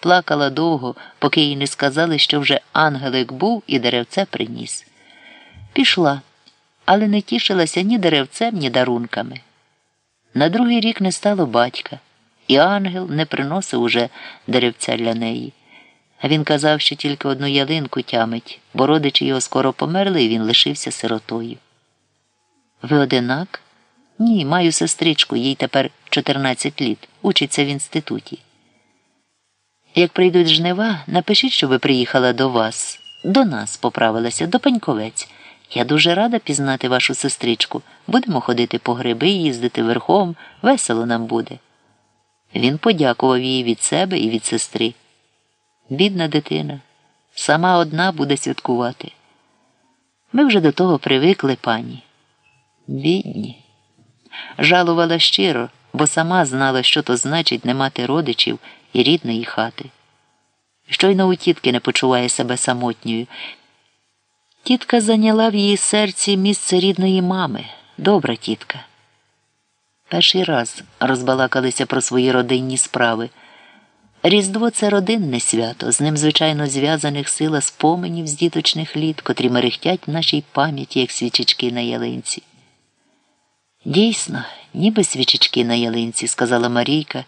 плакала довго, поки їй не сказали, що вже ангелик був і деревце приніс. Пішла, але не тішилася ні деревцем, ні дарунками. На другий рік не стало батька, і ангел не приносив уже деревця для неї. А він казав, що тільки одну ялинку тямить, бо родичі його скоро померли, і він лишився сиротою. Ви одинак? Ні, маю сестричку, їй тепер 14 літ, учиться в інституті. Як прийдуть жнива, напишіть, що ви приїхала до вас, до нас поправилася, до паньковець. Я дуже рада пізнати вашу сестричку. Будемо ходити по гриби, їздити верхом, весело нам буде. Він подякував їй від себе і від сестри. Бідна дитина, сама одна буде святкувати. Ми вже до того привикли, пані. Бідні. Жалувала щиро, бо сама знала, що то значить не мати родичів і рідної хати. Щойно у тітки не почуває себе самотньою. Тітка зайняла в її серці місце рідної мами, добра тітка. Перший раз розбалакалися про свої родинні справи. Різдво це родинне свято, з ним, звичайно, зв'язаних сила споменів з діточних літ, котрі мерехтять в нашій пам'яті, як свічечки на ялинці. Дійсно, ніби свічечки на ялинці, сказала Марійка,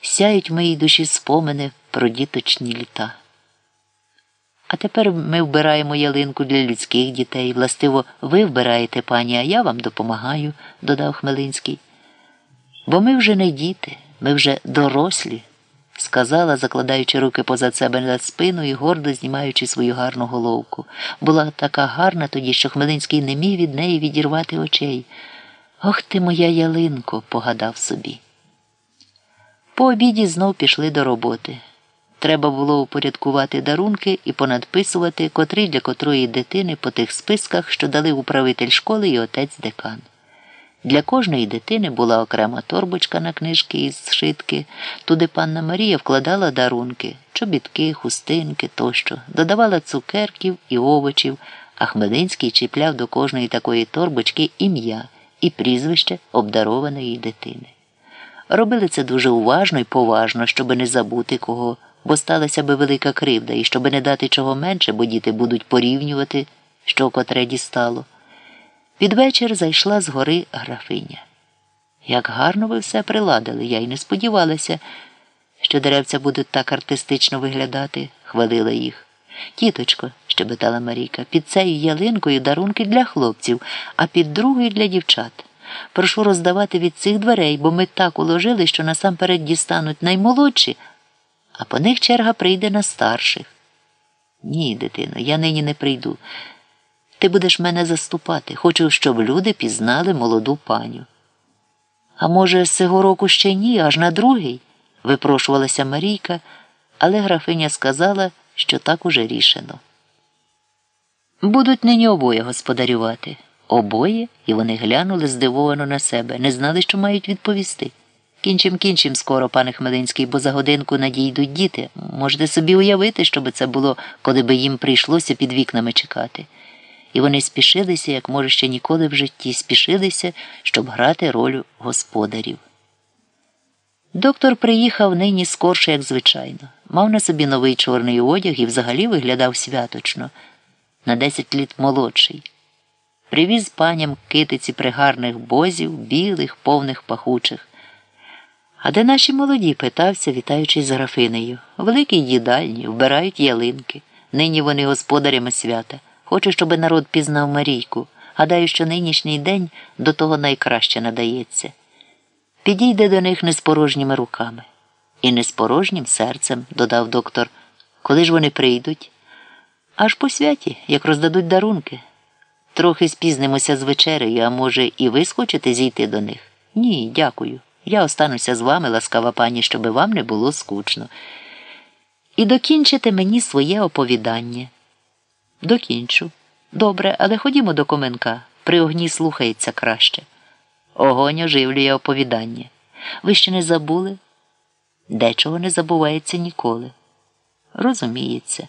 сяють в моїй душі спомини про діточні літа. А тепер ми вбираємо ялинку для людських дітей. Властиво, ви вбираєте, пані, а я вам допомагаю, додав Хмелинський. Бо ми вже не діти, ми вже дорослі, сказала, закладаючи руки позад себе на спину і гордо знімаючи свою гарну головку. Була така гарна тоді, що Хмелинський не міг від неї відірвати очей. Ох ти, моя ялинко, погадав собі. По обіді знов пішли до роботи. Треба було упорядкувати дарунки і понадписувати котрий для котрої дитини по тих списках, що дали управитель школи і отець декан. Для кожної дитини була окрема торбочка на книжки із зшитки. Туди панна Марія вкладала дарунки, чобітки, хустинки тощо, додавала цукерків і овочів, а Хмелинський чіпляв до кожної такої торбочки ім'я і прізвище обдарованої дитини. Робили це дуже уважно і поважно, щоби не забути кого бо сталася би велика кривда, і щоби не дати чого менше, бо діти будуть порівнювати, що котре дістало. Під вечір зайшла з гори графиня. Як гарно ви все приладили, я й не сподівалася, що деревця будуть так артистично виглядати, хвалила їх. Тіточко, щебетала Марійка, під цією ялинкою дарунки для хлопців, а під другою для дівчат. Прошу роздавати від цих дверей, бо ми так уложили, що насамперед дістануть наймолодші а по них черга прийде на старших. Ні, дитино, я нині не прийду. Ти будеш мене заступати. Хочу, щоб люди пізнали молоду паню. А може, з цього року ще ні, аж на другий, випрошувалася Марійка, але графиня сказала, що так уже рішено. Будуть нині обоє господарювати. Обоє, і вони глянули здивовано на себе, не знали, що мають відповісти. Кінчим кінчим скоро, пане Хмелинський, бо за годинку надійдуть діти. Можете собі уявити, що це було, коли би їм прийшлося під вікнами чекати. І вони спішилися, як може ще ніколи в житті, спішилися, щоб грати роль господарів. Доктор приїхав нині скорше, як звичайно. Мав на собі новий чорний одяг і взагалі виглядав святочно, на десять літ молодший. Привіз паням китиці пригарних бозів, білих, повних пахучих. А де наші молоді? питався, вітаючись з графинею. Великій їдальні, вбирають ялинки. Нині вони господарями свята. Хочу, щоб народ пізнав Марійку. Гадаю, що нинішній день до того найкраще надається. Підійде до них не з порожніми руками. І не з порожнім серцем, додав доктор. Коли ж вони прийдуть? Аж по святі, як роздадуть дарунки. Трохи спізнимося з вечерею, а може, і ви схочете зійти до них? Ні, дякую. Я остануся з вами, ласкава пані, щоби вам не було скучно. І докінчите мені своє оповідання. Докінчу. Добре, але ходімо до коменка. При огні слухається краще. Огонь оживлює оповідання. Ви ще не забули? Дечого не забувається ніколи. Розуміється.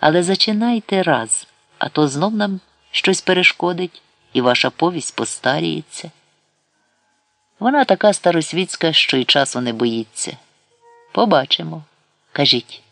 Але зачинайте раз, а то знов нам щось перешкодить, і ваша повість постаріється. Вона така старосвітська, що й часу не боїться. Побачимо. Кажіть.